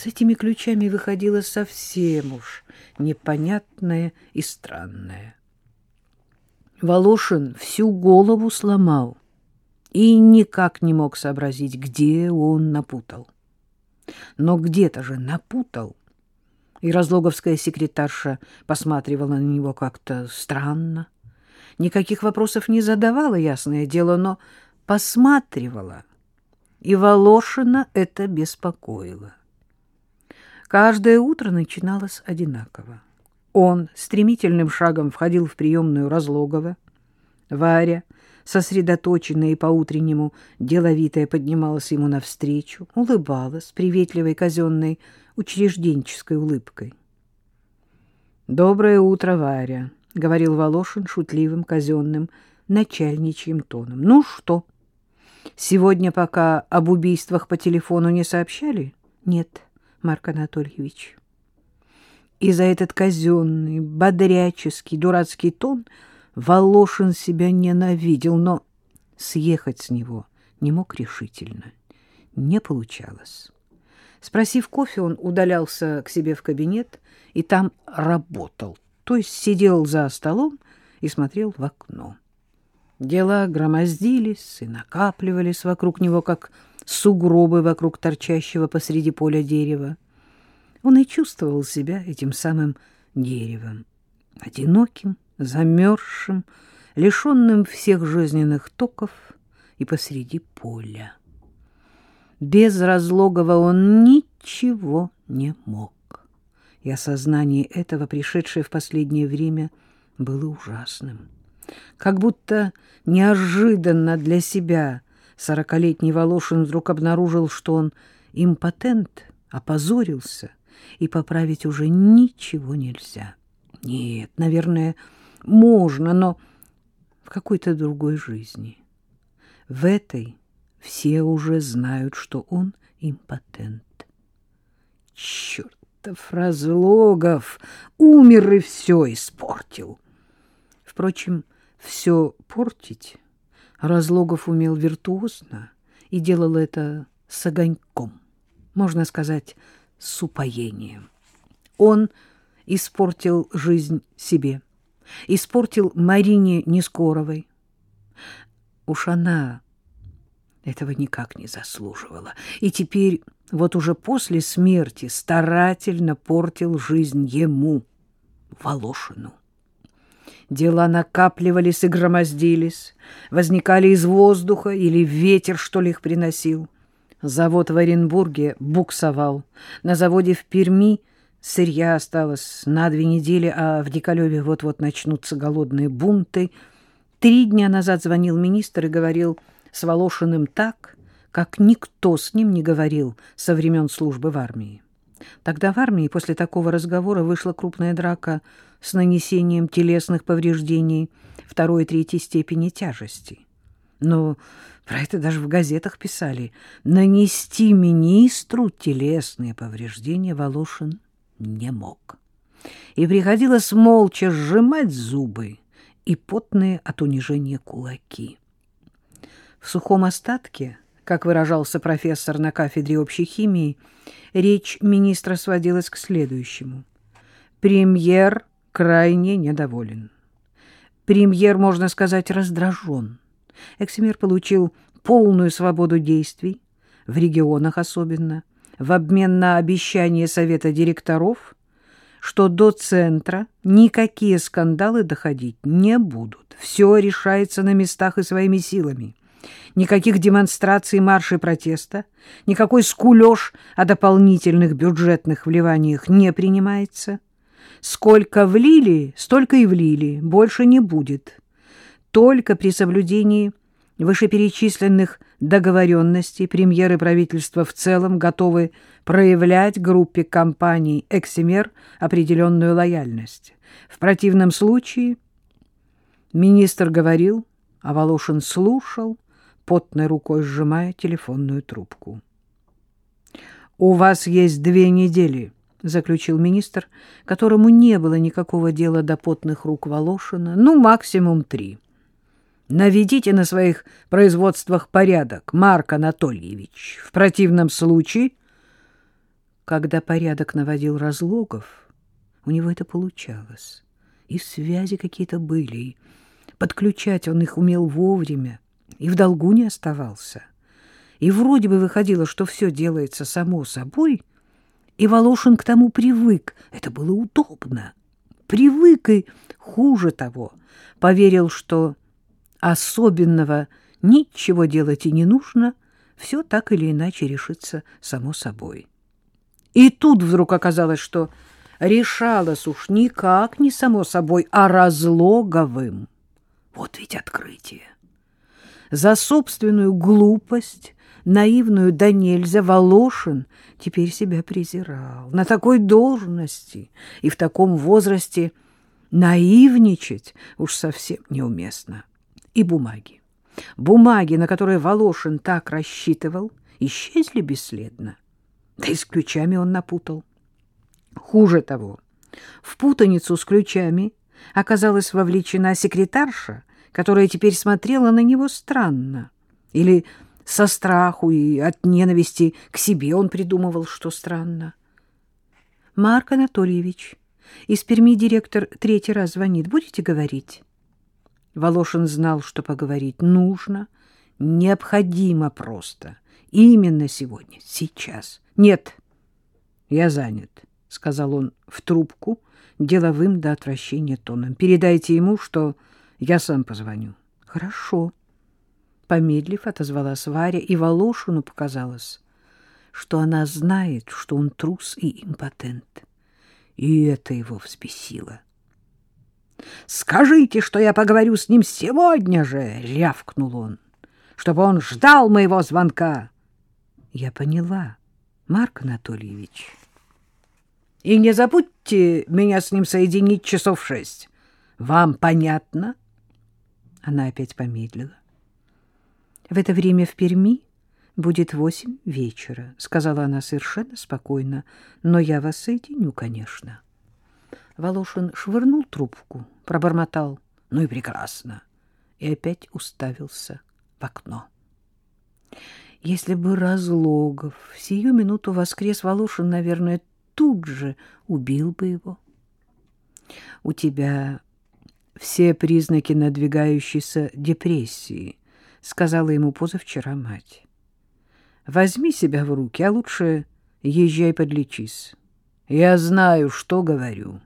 С этими ключами выходило совсем уж непонятное и странное. Волошин всю голову сломал и никак не мог сообразить, где он напутал. Но где-то же напутал. И разлоговская секретарша посматривала на него как-то странно. Никаких вопросов не задавала, ясное дело, но посматривала. И Волошина это беспокоило. Каждое утро начиналось одинаково. Он стремительным шагом входил в приемную Разлогова. Варя, сосредоточенная и по-утреннему деловитая, поднималась ему навстречу, улыбалась приветливой казенной учрежденческой улыбкой. «Доброе утро, Варя», — говорил Волошин шутливым, казенным, начальничьим тоном. «Ну что, сегодня пока об убийствах по телефону не сообщали?» «Нет». Марк Анатольевич. И за этот казенный, бодряческий, дурацкий тон Волошин себя ненавидел, но съехать с него не мог решительно. Не получалось. Спросив кофе, он удалялся к себе в кабинет и там работал, то есть сидел за столом и смотрел в окно. Дела громоздились и накапливались вокруг него, как сугробы вокруг торчащего посреди поля дерева. Он и чувствовал себя этим самым деревом, одиноким, замерзшим, лишенным всех жизненных токов и посреди поля. Без разлогова он ничего не мог. И осознание этого, пришедшее в последнее время, было ужасным. Как будто неожиданно для себя Сорокалетний Волошин вдруг обнаружил, что он импотент, опозорился, и поправить уже ничего нельзя. Нет, наверное, можно, но в какой-то другой жизни. В этой все уже знают, что он импотент. Чертов Разлогов! Умер и все испортил. Впрочем, все портить Разлогов умел виртуозно и делал это с огоньком, можно сказать, с упоением. Он испортил жизнь себе, испортил Марине Нескоровой. Уж она этого никак не заслуживала. И теперь, вот уже после смерти, старательно портил жизнь ему, Волошину. Дела накапливались и громоздились, возникали из воздуха или ветер, что ли, их приносил. Завод в Оренбурге буксовал. На заводе в Перми сырья осталось на две недели, а в Диколеве вот-вот начнутся голодные бунты. Три дня назад звонил министр и говорил с Волошиным так, как никто с ним не говорил со времен службы в армии. Тогда в армии после такого разговора вышла крупная драка с нанесением телесных повреждений второй и третьей степени тяжести. Но про это даже в газетах писали. Нанести министру телесные повреждения Волошин не мог. И приходилось молча сжимать зубы и потные от унижения кулаки. В сухом остатке как выражался профессор на кафедре общей химии, речь министра сводилась к следующему. Премьер крайне недоволен. Премьер, можно сказать, раздражен. Эксимер получил полную свободу действий, в регионах особенно, в обмен на обещание совета директоров, что до центра никакие скандалы доходить не будут. Все решается на местах и своими силами. Никаких демонстраций, маршей протеста, никакой скулёж о дополнительных бюджетных вливаниях не принимается. Сколько влили, столько и влили, больше не будет. Только при соблюдении вышеперечисленных договоренностей премьеры правительства в целом готовы проявлять группе компаний «Эксимер» определенную лояльность. В противном случае министр говорил, а Волошин слушал, потной рукой сжимая телефонную трубку. «У вас есть две недели», — заключил министр, которому не было никакого дела до потных рук Волошина, ну, максимум три. «Наведите на своих производствах порядок, Марк Анатольевич. В противном случае...» Когда порядок наводил разлогов, у него это получалось. И связи какие-то были, и подключать он их умел вовремя, и в долгу не оставался. И вроде бы выходило, что все делается само собой, и Волошин к тому привык. Это было удобно. Привык и, хуже того, поверил, что особенного ничего делать и не нужно, все так или иначе решится само собой. И тут вдруг оказалось, что решалось уж никак не само собой, а разлоговым. Вот ведь открытие. За собственную глупость, наивную да нельзя, Волошин теперь себя презирал. На такой должности и в таком возрасте наивничать уж совсем неуместно. И бумаги. Бумаги, на которые Волошин так рассчитывал, исчезли бесследно. Да и с ключами он напутал. Хуже того, в путаницу с ключами оказалась вовлечена секретарша, которая теперь смотрела на него странно. Или со страху и от ненависти к себе он придумывал, что странно. «Марк Анатольевич, из Перми директор третий раз звонит. Будете говорить?» Волошин знал, что поговорить нужно, необходимо просто. Именно сегодня, сейчас. «Нет, я занят», — сказал он в трубку деловым до отвращения тоном. «Передайте ему, что я сам позвоню». «Хорошо». Помедлив, отозвалась Варя, и Волошину показалось, что она знает, что он трус и импотент. И это его взбесило. «Скажите, что я поговорю с ним сегодня же!» — рявкнул он, чтобы он ждал моего звонка. «Я поняла, Марк Анатольевич. И не забудьте меня с ним соединить часов шесть. Вам понятно?» Она опять помедлила. В это время в Перми будет восемь вечера, — сказала она совершенно спокойно, — но я вас соединю, конечно. Волошин швырнул трубку, пробормотал. Ну и прекрасно. И опять уставился в окно. Если бы Разлогов в сию минуту воскрес Волошин, наверное, тут же убил бы его. У тебя все признаки надвигающейся депрессии, — сказала ему позавчера мать. Возьми себя в руки, а лучше езжай подлечись. Я знаю, что говорю.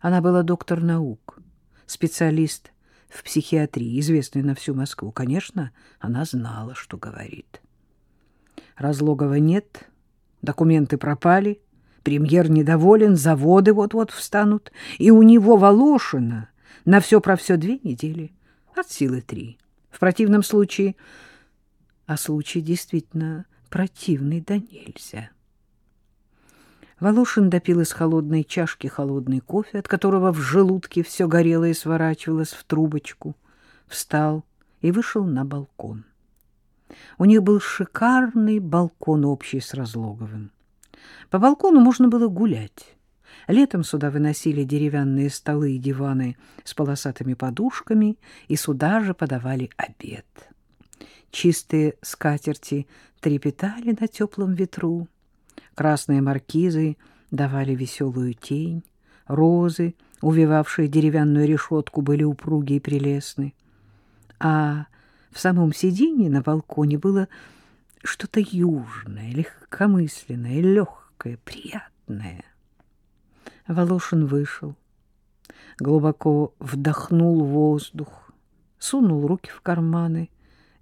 Она была доктор наук, специалист в психиатрии, известный на всю Москву. Конечно, она знала, что говорит. Разлогова нет, документы пропали, премьер недоволен, заводы вот-вот встанут, и у него Волошина на все про все две недели, от силы три. В противном случае... А случай действительно противный да нельзя. Волошин допил из холодной чашки холодный кофе, от которого в желудке все горело и сворачивалось в трубочку, встал и вышел на балкон. У них был шикарный балкон общий с Разлоговым. По балкону можно было гулять. Летом сюда выносили деревянные столы и диваны с полосатыми подушками, и сюда же подавали обед. Чистые скатерти трепетали на теплом ветру, красные маркизы давали веселую тень, розы, увивавшие деревянную решетку, были упругие и прелестны. А в самом сиденье на балконе было что-то южное, легкомысленное, легкое, приятное. Волошин вышел, глубоко вдохнул воздух, сунул руки в карманы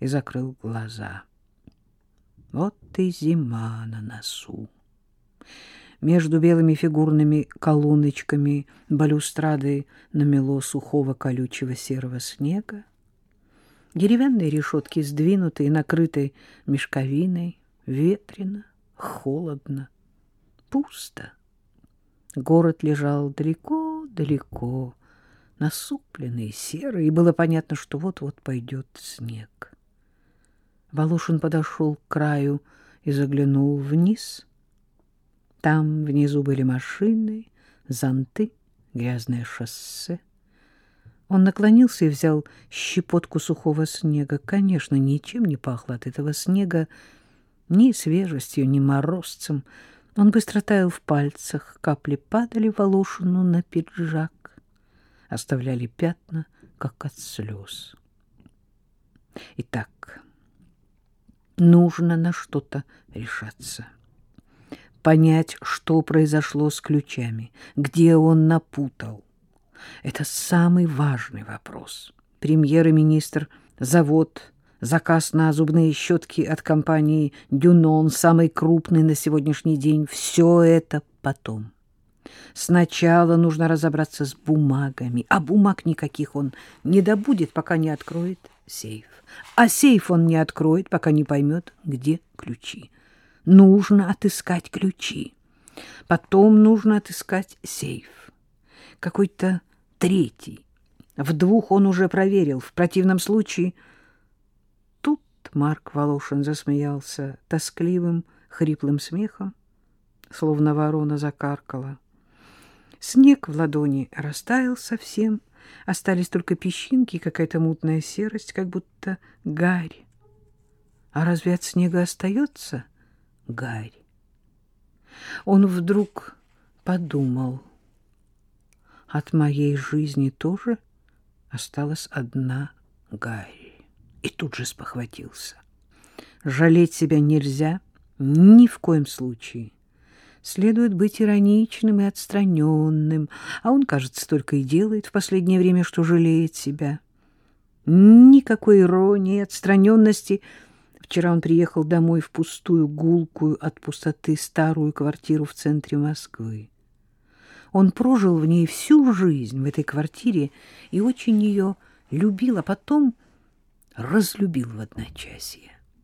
и закрыл глаза. Вот и зима на носу. Между белыми фигурными колонночками балюстрады намело сухого колючего серого снега. Деревянные решетки сдвинуты и накрыты мешковиной. Ветрено, холодно, пусто. Город лежал далеко-далеко, насупленный, серый, и было понятно, что вот-вот пойдет снег. Волошин подошел к краю и заглянул вниз. Там внизу были машины, зонты, грязное шоссе. Он наклонился и взял щепотку сухого снега. Конечно, ничем не пахло от этого снега, ни свежестью, ни морозцем, Он быстро таял в пальцах, капли падали Волошину на пиджак, оставляли пятна, как от слез. Итак, нужно на что-то решаться. Понять, что произошло с ключами, где он напутал. Это самый важный вопрос. Премьер и министр, завод, заказ на зубные щетки от компании «Дюнон», самый крупный на сегодняшний день. Все это потом. Сначала нужно разобраться с бумагами, а бумаг никаких он не добудет, пока не откроет сейф. А сейф он не откроет, пока не поймет, где ключи. Нужно отыскать ключи. Потом нужно отыскать сейф. Какой-то третий. В двух он уже проверил. В противном случае... Марк Волошин засмеялся тоскливым, хриплым смехом, словно ворона закаркала. Снег в ладони растаял совсем, остались только песчинки какая-то мутная серость, как будто гарь. А разве от снега остается гарь? Он вдруг подумал, от моей жизни тоже осталась одна гарь. И тут же спохватился. Жалеть себя нельзя ни в коем случае следует быть ироничным и отстраненным, а он, кажется, только и делает в последнее время, что жалеет себя. Никакой иронии, отстраненности. Вчера он приехал домой в пустую, гулкую от пустоты старую квартиру в центре Москвы. Он прожил в ней всю жизнь, в этой квартире, и очень ее любил, а потом разлюбил в одночасье.